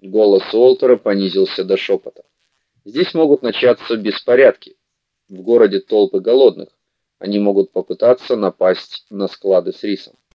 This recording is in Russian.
Голос Уолтера понизился до шепота. Здесь могут начаться беспорядки. В городе толпы голодных. Они могут попытаться напасть на склады с рисом.